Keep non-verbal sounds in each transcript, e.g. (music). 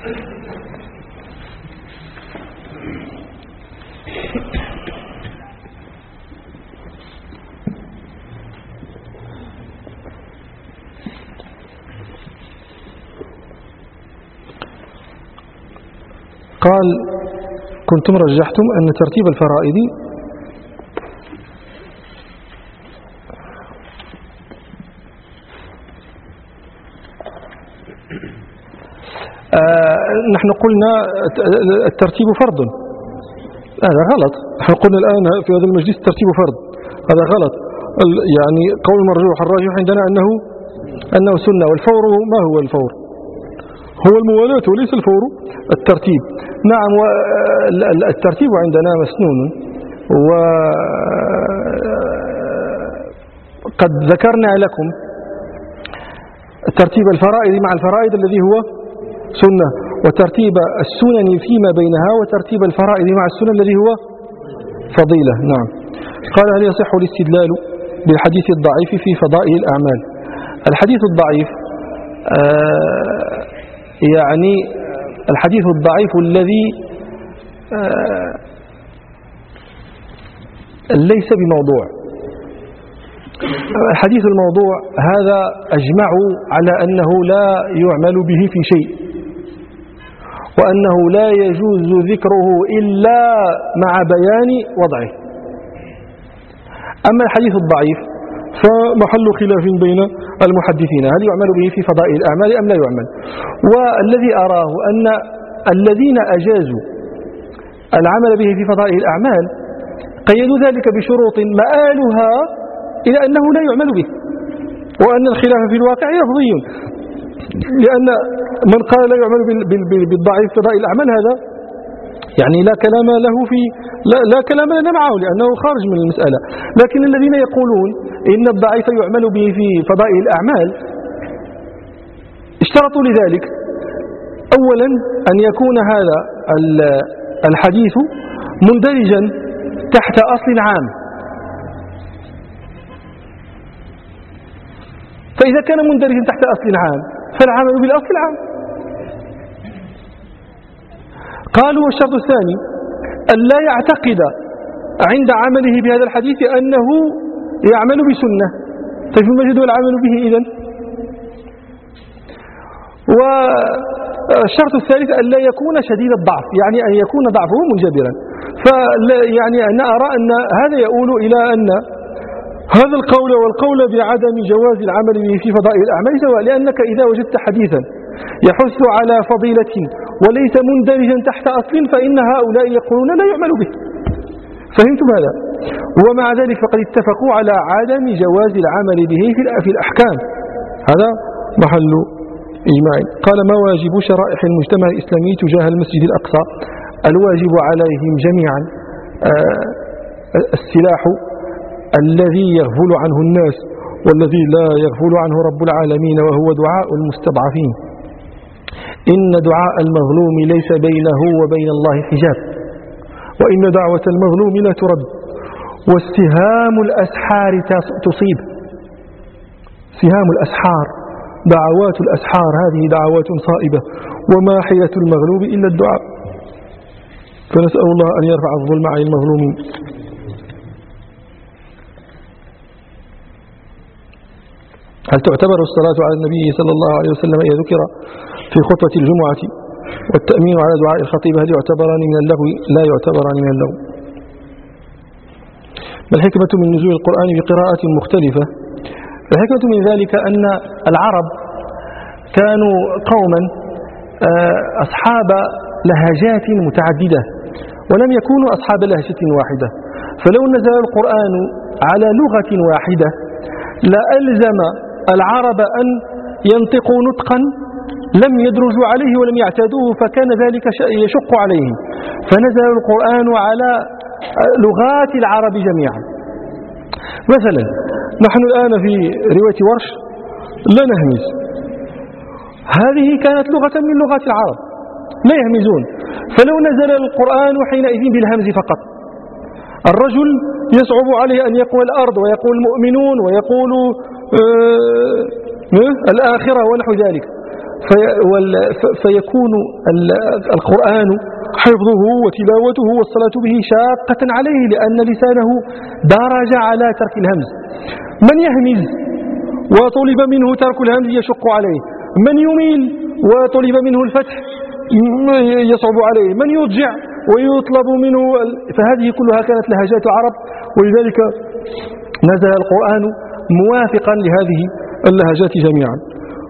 قال كنتم رجحتم أن ترتيب الفرائض نحن قلنا الترتيب فرض. هذا غلط. نحن قلنا الآن في هذا المجلس الترتيب فرض. هذا غلط. يعني قول المرجوح الراجح عندنا أنه أنه سنة والفور ما هو الفور؟ هو الموالاة وليس الفور. الترتيب. نعم الترتيب عندنا مسنون. وقد ذكرنا لكم ترتيب الفرائض مع الفرائض الذي هو سنة وترتيب السنن فيما بينها وترتيب الفرائض مع السنن الذي هو فضيلة. نعم. قال هل يصح الاستدلال بالحديث الضعيف في فضائل الأعمال؟ الحديث الضعيف آه يعني الحديث الضعيف الذي آه ليس بموضوع. الحديث الموضوع هذا أجمع على أنه لا يعمل به في شيء. وأنه لا يجوز ذكره إلا مع بيان وضعه. أما الحديث الضعيف فمحل خلاف بين المحدثين هل يعمل به في فضائل الأعمال أم لا يعمل؟ والذي أراه أن الذين أجازوا العمل به في فضائل الأعمال قيدوا ذلك بشروط مآلها إلى أنه لا يعمل به وأن الخلاف في الواقع لفظي. لأن من قال لا يعمل بالضعيف في فضائل الأعمال هذا يعني لا كلام له في لا, لا كلام لنا معه لأنه خارج من المسألة. لكن الذين يقولون إن الضعيف يعمل به في فضائل الأعمال اشترطوا لذلك. أولا أن يكون هذا الحديث مندرجا تحت أصل عام. فإذا كان مندرجا تحت أصل عام فالعمل بالأصل العام. قالوا والشرط الثاني أن لا يعتقد عند عمله بهذا الحديث أنه يعمل بسنة. طيب ما جدوى العمل به إذن؟ والشرط الثالث أن لا يكون شديد الضعف يعني أن يكون ضعفه منجبرا فيعني أنا أرى أن هذا يؤول إلى أن هذا القول والقول بعدم جواز العمل به في فضائل الأعمال سواء لأنك إذا وجدت حديثا يحث على فضيلة وليس مندرجا تحت أصل فإن هؤلاء يقولون لا يعمل به. فهمتم هذا؟ ومع ذلك فقد اتفقوا على عدم جواز العمل به في الأحكام. هذا محل إجماع قال ما واجب شرائح المجتمع الإسلامي تجاه المسجد الأقصى؟ الواجب عليهم جميعا آه، السلاح الذي يغفل عنه الناس والذي لا يغفل عنه رب العالمين وهو دعاء المستضعفين. إن دعاء المظلوم ليس بينه وبين الله حجاب. وإن دعوة المظلوم لا ترد. واستهام الأسحار تصيب. سهام الأسحار. دعوات الأسحار. هذه دعوات صائبة. وما حيلة المغلوب إلا الدعاء. فنسأل الله أن يرفع الظلم عن المظلومين. هل تعتبر الصلاة على النبي صلى الله عليه وسلم إذا ذكر في خطبة الجمعة والتأمين على دعاء الخطيب هل يعتبران من اللغو؟ لا يعتبران من اللغو. ما الحكمة من نزول القرآن بقراءة مختلفة؟ الحكمة من ذلك أن العرب كانوا قوما آه، أصحاب لهجات متعددة ولم يكونوا أصحاب لهجة واحدة. فلو نزل القرآن على لغة واحدة لألزم العرب أن ينطقوا نطقا لم يدرجوا عليه ولم يعتادوه فكان ذلك يشق عليهم فنزل القرآن على لغات العرب جميعا. مثلا نحن الآن في رواية ورش لا نهمز هذه كانت لغة من لغات العرب. لا يهمزون. فلو نزل القرآن حينئذ بالهمز فقط. الرجل يصعب عليه أن يقول الأرض ويقول المؤمنون ويقول الآخرة ونحو ذلك. في فيكون القرآن حفظه وتلاوته والصلاة به شاقة عليه لأن لسانه درج على ترك الهمز. من يهمز؟ وطلب منه ترك الهمز يشق عليه. من يميل؟ وطلب منه الفتح يصعب عليه. من يضجع؟ ويطلب منه فهذه كلها كانت لهجات العرب ولذلك نزل القرآن موافقا لهذه اللهجات جميعا.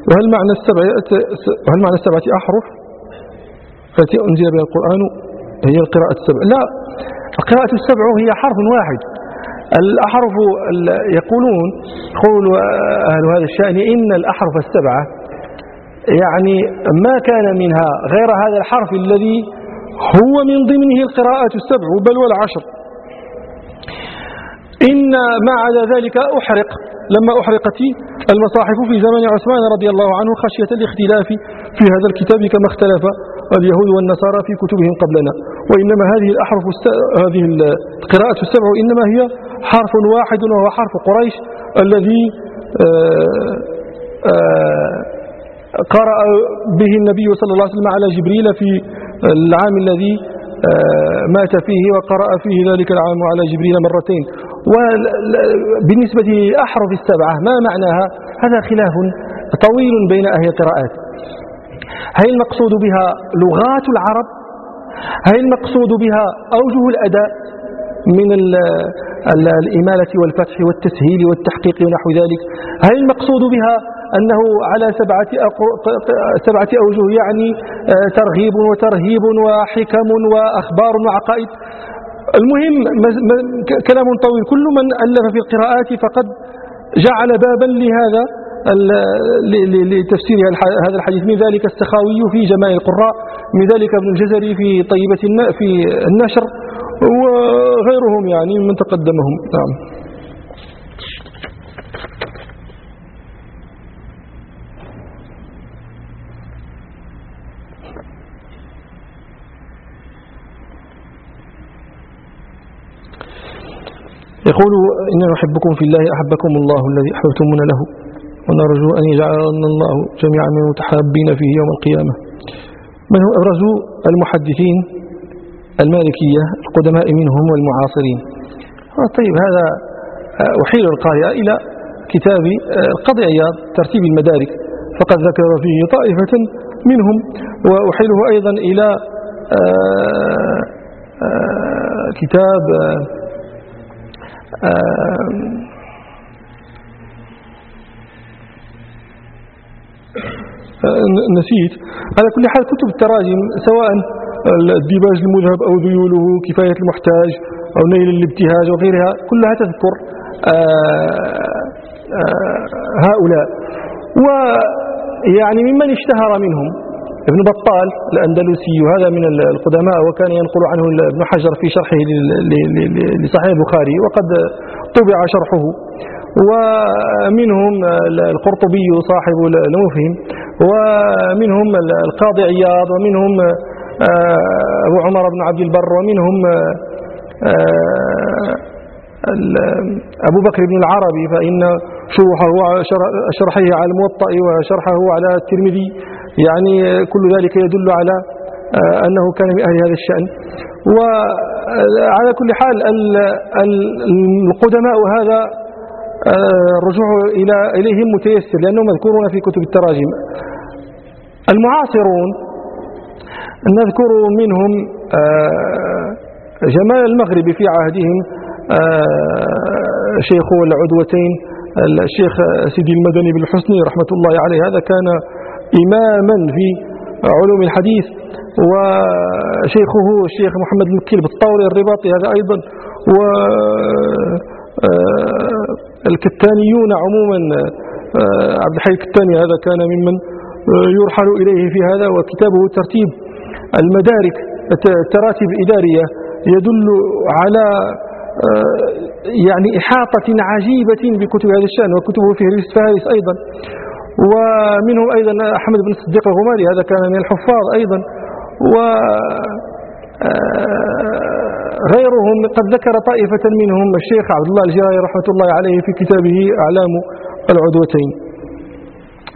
وهل معنى السبع هل معنى السبعة أحرف؟ التي أنزل بها القرآن هي القراءة السبع. لا القراءة السبع هي حرف واحد. الأحرف يقولون قول أهل هذا الشأن إن الأحرف السبعة يعني ما كان منها غير هذا الحرف الذي هو من ضمنه القراءة السبع بل والعشر إن ما عدا ذلك أحرق. لما أحرقت المصاحف في زمن عثمان رضي الله عنه خشية الاختلاف في هذا الكتاب كما اختلف اليهود والنصارى في كتبهم قبلنا. وإنما هذه الأحرف هذه القراءة السبع إنما هي حرف واحد وهو حرف قريش الذي آه، آه، قرأ به النبي صلى الله عليه وسلم على جبريل في العام الذي آه، مات فيه وقرأ فيه ذلك العام على جبريل مرتين. وبالنسبة لأحرف السبعة ما معناها؟ هذا خلاف طويل بين أهل القراءات. هل المقصود بها لغات العرب؟ هل المقصود بها أوجه الأداء من الإمالة والفتح والتسهيل والتحقيق ونحو ذلك؟ هل المقصود بها أنه على سبعة, سبعة أوجه يعني آه، ترغيب وترهيب وحكم وأخبار وعقائد؟ المهم كلام طويل. كل من ألف في القراءات فقد جعل بابا لهذا لتفسير هذا الحديث. من ذلك السخاوي في جماع القراء من ذلك ابن الجزري في طيبة في النشر وغيرهم يعني من تقدمهم. نعم. يقول إن نحبكم في الله أحبكم الله الذي أحببتمنا له ونرجو أن يجعلنا الله جميعا من المتحابين فيه يوم القيامة. من هو أبرز المحدثين؟ المالكية القدماء منهم والمعاصرين. طيب هذا أحيل القارئ إلى كتاب القضي عياض ترتيب المدارك فقد ذكر فيه طائفة منهم وأحيله أيضا إلى آه، آه، كتاب نسيت. على كل حال كتب التراجم سواء الديباج المذهب أو ذيوله كفاية المحتاج أو نيل الابتهاج وغيرها كلها تذكر هؤلاء. ويعني ممن اشتهر منهم. ابن بطال الأندلسي هذا من القدماء وكان ينقل عنه ابن حجر في شرحه لصحيح البخاري وقد طبع شرحه. ومنهم القرطبي صاحب المفهم ومنهم القاضي عياض ومنهم آه، أبو عمر بن عبد البر ومنهم آه، أبو بكر بن العربي فإن شروحه شرحه على الموطأ وشرحه على الترمذي. يعني كل ذلك يدل على آه، أنه كان من أهل هذا الشأن. وعلى كل حال القدماء هذا آه، الرجوع إلى إليهم متيسر لأنهم مذكورون في كتب التراجم. المعاصرون نذكر منهم آه، جمال المغرب في عهدهم شيخ العدوتين الشيخ سيدي المدني بالحسني رحمة الله عليه. هذا كان إماما في علوم الحديث وشيخه الشيخ محمد المكيل بالطوري الرباطي هذا أيضا و آه، الكتانيون عموما آه، عبد الحي الكتاني هذا كان ممن آه، يرحل إليه في هذا وكتابه ترتيب المدارك التراتب الإدارية يدل على يعني إحاطة عجيبة بكتب هذا الشأن وكتبه في فارس أيضا. ومنهم أيضا أحمد بن الصديق الغماري هذا كان من الحفاظ أيضا. و آه، غيرهم قد ذكر طائفة منهم الشيخ عبد الله الجراي رحمة الله عليه في كتابه أعلام العدوتين.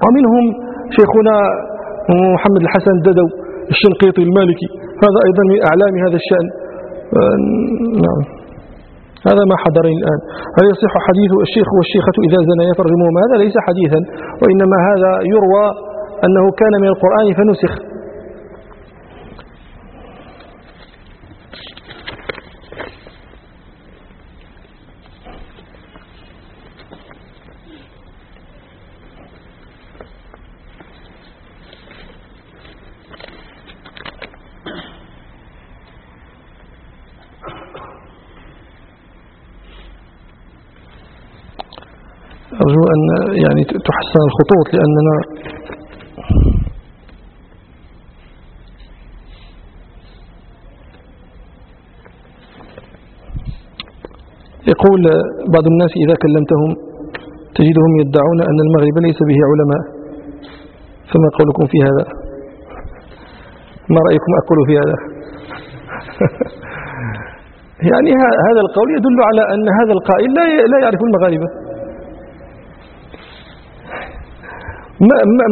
ومنهم شيخنا ومحمد الحسن ددو الشنقيطي المالكي هذا أيضا من أعلام هذا الشأن. آه، نعم. هذا ما حضرني الآن. هل يصح حديث الشيخ والشيخة إذا زنا يترجمهم هذا ليس حديثا وإنما هذا يروى أنه كان من القرآن فنسخ. أرجو أن يعني تحسن الخطوط لأننا يقول بعض الناس إذا كلمتهم تجدهم يدعون أن المغرب ليس به علماء. فما قولكم في هذا؟ ما رأيكم أقول في هذا؟ (laughs) يعني هذا القول يدل على أن هذا القائل لا يعرف المغاربة.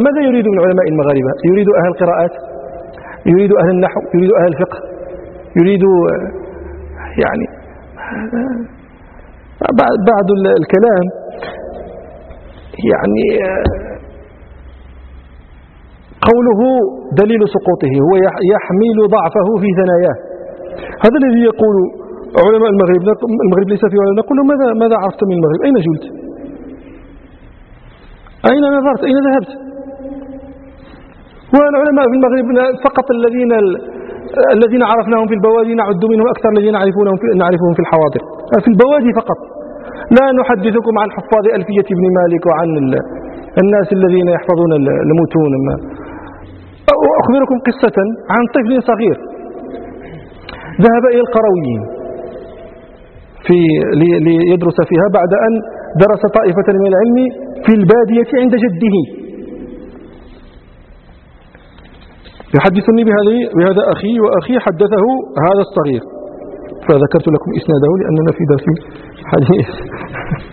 ماذا يريد من علماء المغاربة؟ يريد أهل القراءات يريد أهل النحو يريد أهل الفقه يريد يعني بعض الكلام يعني قوله دليل سقوطه هو يحمل ضعفه في ثناياه. هذا الذي يقول علماء المغرب المغرب ليس فيه علماء نقول ماذا ماذا عرفت من المغرب؟ أين جلت أين نظرت؟ أين ذهبت؟ والعلماء في المغرب فقط الذين الذين عرفناهم في البوادي نعد منهم أكثر الذين نعرفونهم في نعرفهم في الحواضر. في البوادي فقط. لا نحدثكم عن حفاظ ألفية ابن مالك وعن الناس الذين يحفظون المتون. أخبركم قصة عن طفل صغير. ذهب إلى القرويين في ليدرس فيها بعد أن درس طائفة من العلم في البادية عند جده. يحدثني بهذه بهذا أخي وأخي حدثه هذا الصغير. فذكرت لكم إسناده لأننا في درس حديث.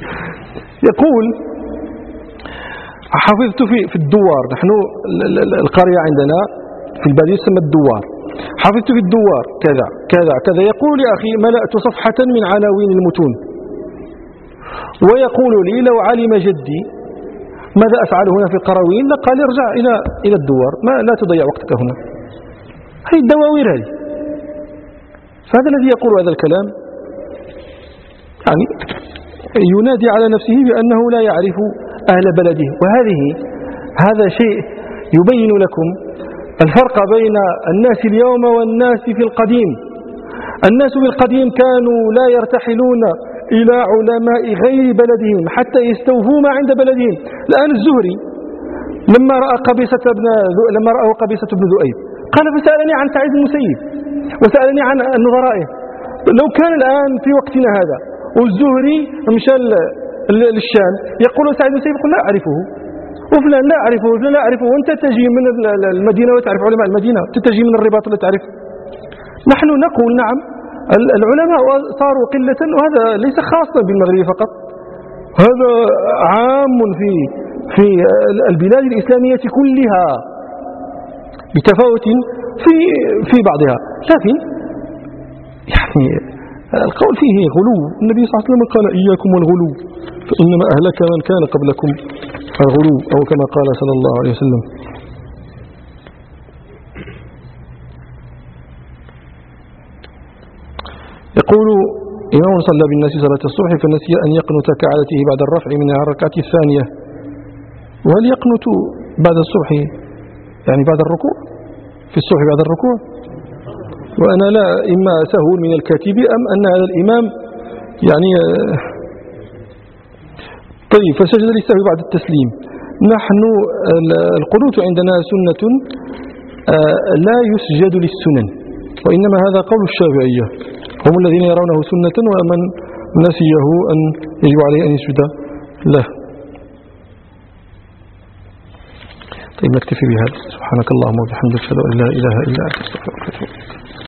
(laughs) يقول حفظت في في الدوار. نحن القرية عندنا في البادية تسمى الدوار. حفظت في الدوار. كذا كذا كذا. يقول يا أخي ملأت صفحة من عناوين المتون. ويقول لي لو علم جدي ماذا أفعل هنا في القرويين قال ارجع إلى إلى الدوار. ما لا تضيع وقتك هنا. هذه الدواوير هذه. فهذا الذي يقول هذا الكلام؟ يعني ينادي على نفسه بأنه لا يعرف أهل بلده. وهذه هذا شيء يبين لكم الفرق بين الناس اليوم والناس في القديم. الناس في القديم كانوا لا يرتحلون إلى علماء غير بلدهم حتى يستوفوا ما عند بلدهم. الآن الزهري لما رأى قبيصة بن لما رأى قبيصة بن ذؤيب قال فسألني عن سعيد المسيب وسألني عن نظرائه. لو كان الآن في وقتنا هذا والزهري مشى للشام يقول سعيد المسيب يقول لا أعرفه. وفلان لا أعرفه وفلان لا أعرفه وأنت تجي من المدينة وتعرف علماء المدينة تجي من الرباط لا تعرف. نحن نقول نعم العلماء صاروا قلة وهذا ليس خاصا بالمغرب فقط. هذا عام في في البلاد الإسلامية كلها بتفاوت في في بعضها. لكن يعني القول فيه غلو. النبي صلى الله عليه وسلم قال إياكم والغلو فإنما أهلك من كان قبلكم الغلو أو كما قال صلى الله عليه وسلم. يقول إمام صلى بالناس صلاة الصبح فنسي أن يقنت كعادته بعد الرفع من الركعة الثانية. وهل يقنت بعد الصبح يعني بعد الركوع في الصبح بعد الركوع. وأنا لا إما سهول من الكاتب أم أن هذا الإمام يعني طيب فسجد للسهو بعد التسليم. نحن القنوت عندنا سنة آه، لا يسجد للسنن وإنما هذا قول الشافعية. هم الذين يرونه سنة ومن نسيه أن يجب عليه أن يسجد له. طيب نكتفي بهذا. سبحانك اللهم وبحمدك لا إله إلا أنت أستغفرك